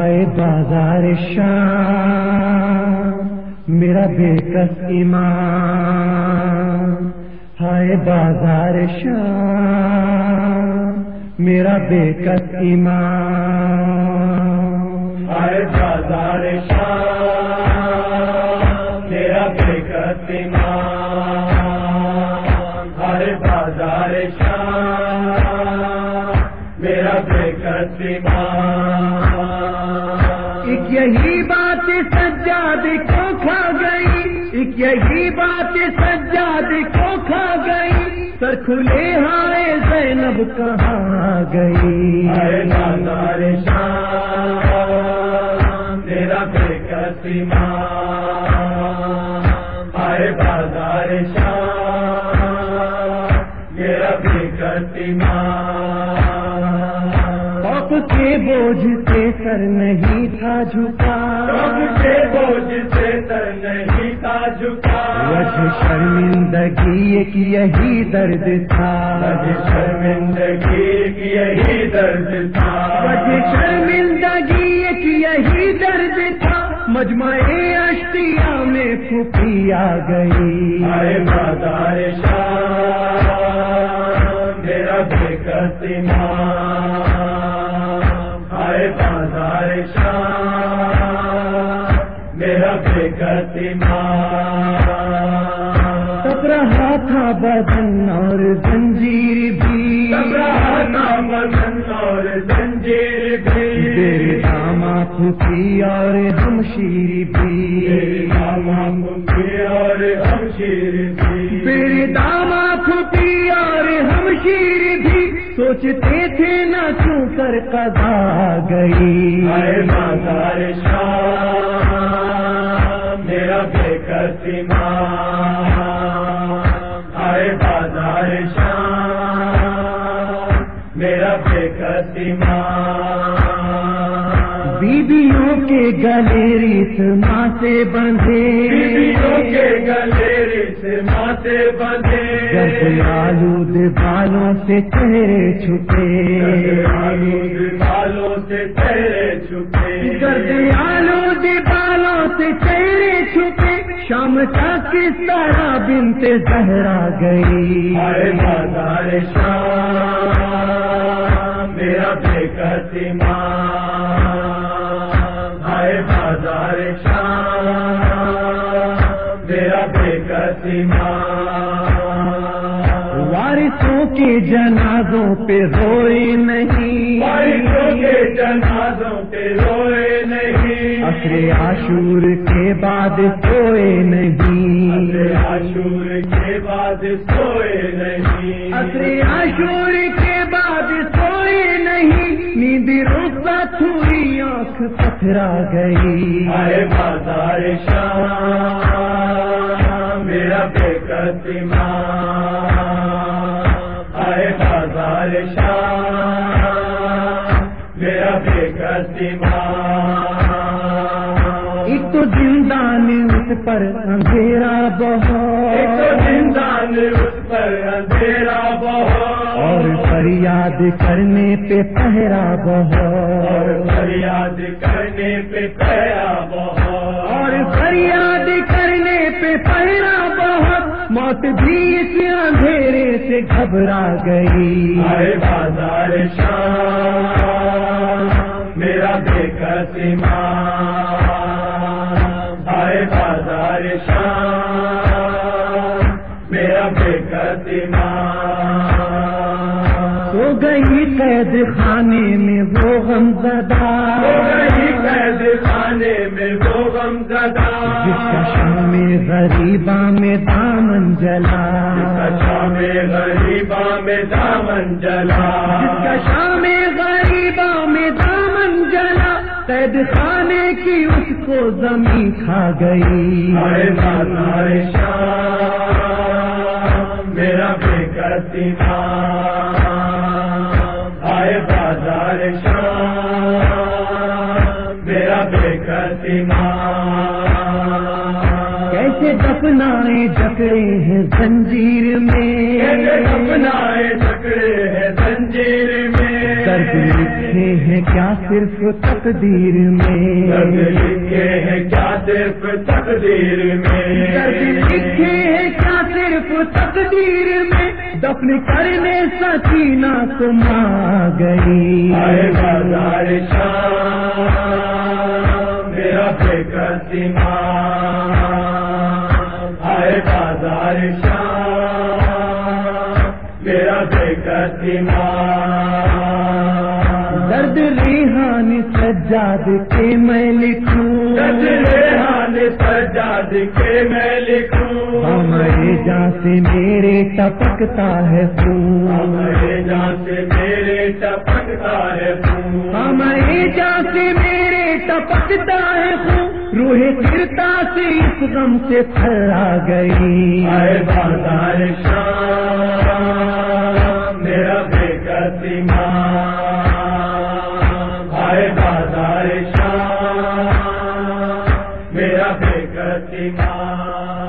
ہائے بازار شام، میرا بے کس ایمان۔ ہائے بازار شام، میرا بے کس ایمان۔ ہائے بازار شام، میرا بے کس ایمان۔ ہائے بازار شام، میرا بے کس ایمان۔ کھا گئی، ایک یہی بات سجاد کو کھا گئی۔ سر کھلے ہائے زینب کہاں گئی؟ ہائے بازار شام میرا بے کسی ماں ہائے بازار شام خوف کے بوجھ سے سر نہیں تھا جھکا۔ رب کے بوجھ سے سر نہیں تھا جھکا۔ وجہ شرمندگی ایک یہی درد تھا۔ وجہ شرمندگی کی یہی درد تھا۔ وجہ شرمندگی ایک یہی درد تھا۔ مجمع اشتیا میں پھوپھی آ گئی۔ ہائے بازار شام میرا بے ہائے شام میرا بے ایمان سب رہا تھا بدن اور زنجیر بھی۔ سب رہا اور زنجیر بھی۔ تیرے داما پھوپھی اور ہم شیر بھی۔ ماما ممبئی اور ہم شیر بھی۔ میرے داما پھوپھی اور ہم شیر بھی۔ سوچتے تھے نہ کیوں کر قضا گئی؟ بازار شام میرا بے کس ایمان ہائے بازار شام میرا بے کس ایمان بیبیوں کے گلے ریت ماں سے بندھے۔ بیویوں کے گلے ماتے بندے جب آلود بالوں سے چہرے چھپے۔ آلود بالوں سے چہرے چھپے۔ گرد آلود بالوں سے چہرے چھپے۔ شام کا کس طرح بنتے زہرا گئی۔ بازار شام میرا بے کس ایمان۔ کے جنازوں پہ روئے نہیں۔ کے جنازوں پہ روئے نہیں۔ اصر عاشور کے بعد سوئے نہیں۔ عاشور کے بعد سوئے نہیں۔ اصر عاشور کے بعد سوئے نہیں۔ نیند رخصت ہوئی آنکھ پتھرا گئی۔ ہائے بازار شام میرا بے ایمان۔ ایک تو زندان اس پر اندھیرا ایک تو بہت زندان اس پر اندھیرا بہت۔ اور فریاد کرنے پہ پہرا اور بہت فریاد کرنے پہ پیا بہت۔ اور فریاد کرنے پہ پہرا بہت۔ موت بھی اس اندھیرے سے گھبرا گئی۔ بازار شام میرا سو گئی قید خانے میں وہ غم زدہ ہو گئی قید خانے میں وہ غم زدہ جس کا شام غریباں میں دامن جلا۔ شام غریبا میں دامن جلا۔ جس کا شام قید خانے کی اس کو زمین کھا گئی۔ ہائے بازار شام میرا بے کس ایمان ہائے بازار شام میرا بے ایمان کیسے دفنائے جکڑے ہیں زنجیر میں؟ اپنا جکڑے ہیں زنجیر میں؟ لکھے ہیں کیا صرف تقدیر میں؟ لکھے ہیں کیا صرف تقدیر درد لکھے میں ہیں کیا صرف تقدیر میں؟ دفن کرنے سکینہ کو ماں گئی بازار شام میرا بے کرتی ماں آئے بازار شام میرا بے کرتی ماں درد ریحان سجاد کے میں لکھوں۔ درد ریحان سجاد کے میں لکھوں۔ ہمارے جان سے میرے ٹپکتا ہے خون۔ ہمارے جان سے میرے ٹپکتا ہے خون۔ ہمارے جان سے میرے ٹپکتا ہے خون۔ روح گرتا سے اس غم سے پھیلا گئی۔ آئے بازار شام بازار